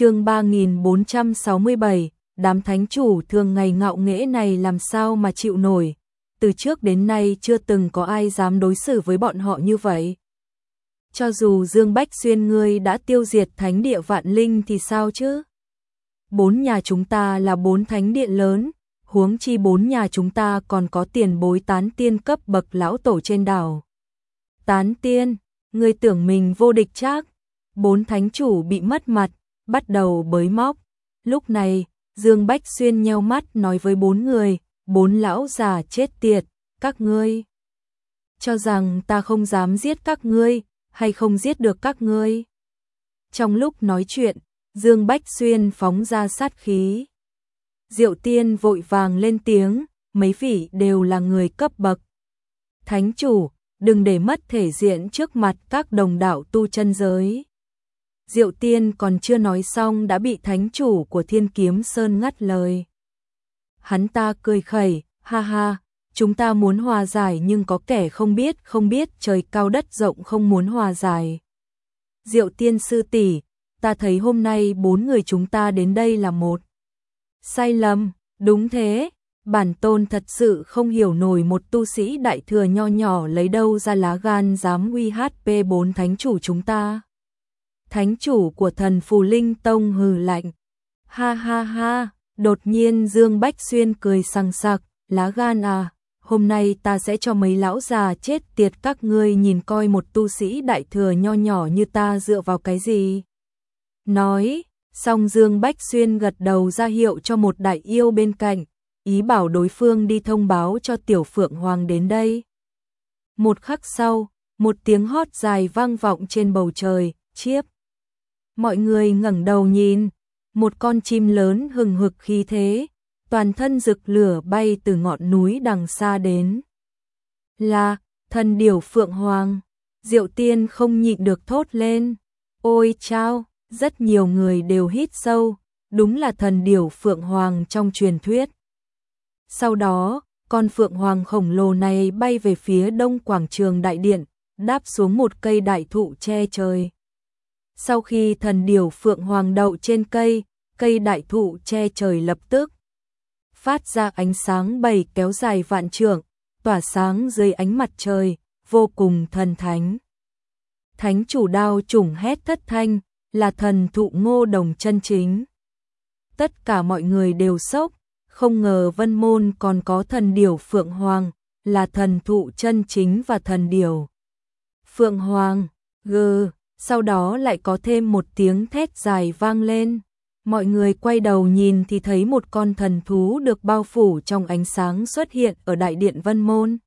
chương 3467, đám thánh chủ thường ngày ngạo nghễ này làm sao mà chịu nổi, từ trước đến nay chưa từng có ai dám đối xử với bọn họ như vậy. Cho dù Dương Bách Xuyên ngươi đã tiêu diệt thánh địa vạn linh thì sao chứ? Bốn nhà chúng ta là bốn thánh địa lớn, huống chi bốn nhà chúng ta còn có tiền bối tán tiên cấp bậc lão tổ trên đảo. Tán tiên, ngươi tưởng mình vô địch chắc, bốn thánh chủ bị mất mặt, bắt đầu bới móc. Lúc này, Dương Bách Xuyên nheo mắt nói với bốn người, bốn lão già chết tiệt, các ngươi. Cho rằng ta không dám giết các ngươi, hay không giết được các ngươi. Trong lúc nói chuyện, Dương Bách Xuyên phóng ra sát khí. Diệu tiên vội vàng lên tiếng, mấy vị đều là người cấp bậc. Thánh chủ, đừng để mất thể diện trước mặt các đồng đạo tu chân giới. Diệu tiên còn chưa nói xong đã bị thánh chủ của thiên kiếm sơn ngắt lời. Hắn ta cười khẩy, ha ha, chúng ta muốn hòa giải nhưng có kẻ không biết không biết trời cao đất rộng không muốn hòa giải. Diệu tiên sư tỷ, ta thấy hôm nay bốn người chúng ta đến đây là một. Sai lầm, đúng thế, bản tôn thật sự không hiểu nổi một tu sĩ đại thừa nho nhỏ lấy đâu ra lá gan dám uy HP bốn thánh chủ chúng ta. Thánh chủ của thần Phù Linh Tông hừ lạnh. Ha ha ha, đột nhiên Dương Bách Xuyên cười sằng sặc, lá gan à, hôm nay ta sẽ cho mấy lão già chết tiệt các ngươi nhìn coi một tu sĩ đại thừa nho nhỏ như ta dựa vào cái gì. Nói, xong Dương Bách Xuyên gật đầu ra hiệu cho một đại yêu bên cạnh, ý bảo đối phương đi thông báo cho Tiểu Phượng Hoàng đến đây. Một khắc sau, một tiếng hót dài vang vọng trên bầu trời, chiếp. Mọi người ngẩng đầu nhìn, một con chim lớn hừng hực khí thế, toàn thân rực lửa bay từ ngọn núi đằng xa đến. Là, thần điểu Phượng Hoàng, Diệu Tiên không nhịn được thốt lên. Ôi chao, rất nhiều người đều hít sâu, đúng là thần điểu Phượng Hoàng trong truyền thuyết. Sau đó, con Phượng Hoàng khổng lồ này bay về phía đông quảng trường đại điện, đáp xuống một cây đại thụ che trời. Sau khi thần điểu Phượng Hoàng đậu trên cây, cây đại thụ che trời lập tức phát ra ánh sáng bảy kéo dài vạn trượng, tỏa sáng dưới ánh mặt trời, vô cùng thần thánh. Thánh chủ đao trùng hét thất thanh, là thần thụ ngô đồng chân chính. Tất cả mọi người đều sốc, không ngờ vân môn còn có thần điểu Phượng Hoàng, là thần thụ chân chính và thần điểu. Phượng Hoàng, gừ, sau đó lại có thêm một tiếng thét dài vang lên. Mọi người quay đầu nhìn thì thấy một con thần thú được bao phủ trong ánh sáng xuất hiện ở đại điện Vân Môn.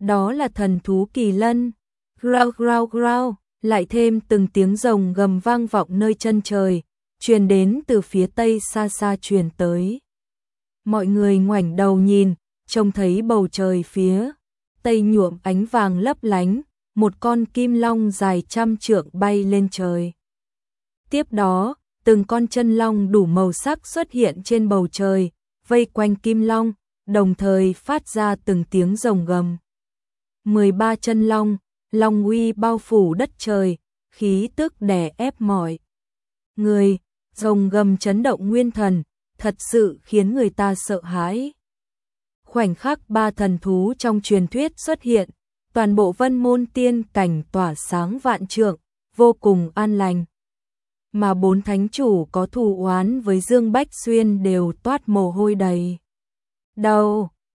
Đó là thần thú kỳ lân. Grau grau grau, lại thêm từng tiếng rồng gầm vang vọng nơi chân trời, truyền đến từ phía tây xa xa truyền tới. Mọi người ngoảnh đầu nhìn, trông thấy bầu trời phía tây nhuộm ánh vàng lấp lánh, một con kim long dài trăm trượng bay lên trời. Tiếp đó, từng con chân long đủ màu sắc xuất hiện trên bầu trời, vây quanh kim long, đồng thời phát ra từng tiếng rồng gầm. 13 chân long, long uy bao phủ đất trời, khí tức đè ép mỏi người, rồng gầm chấn động nguyên thần, thật sự khiến người ta sợ hãi. Khoảnh khắc ba thần thú trong truyền thuyết xuất hiện, toàn bộ vân môn tiên cảnh tỏa sáng vạn trượng, vô cùng an lành. Mà bốn thánh chủ có thù oán với Dương Bách Xuyên đều toát mồ hôi đầy. Đầu,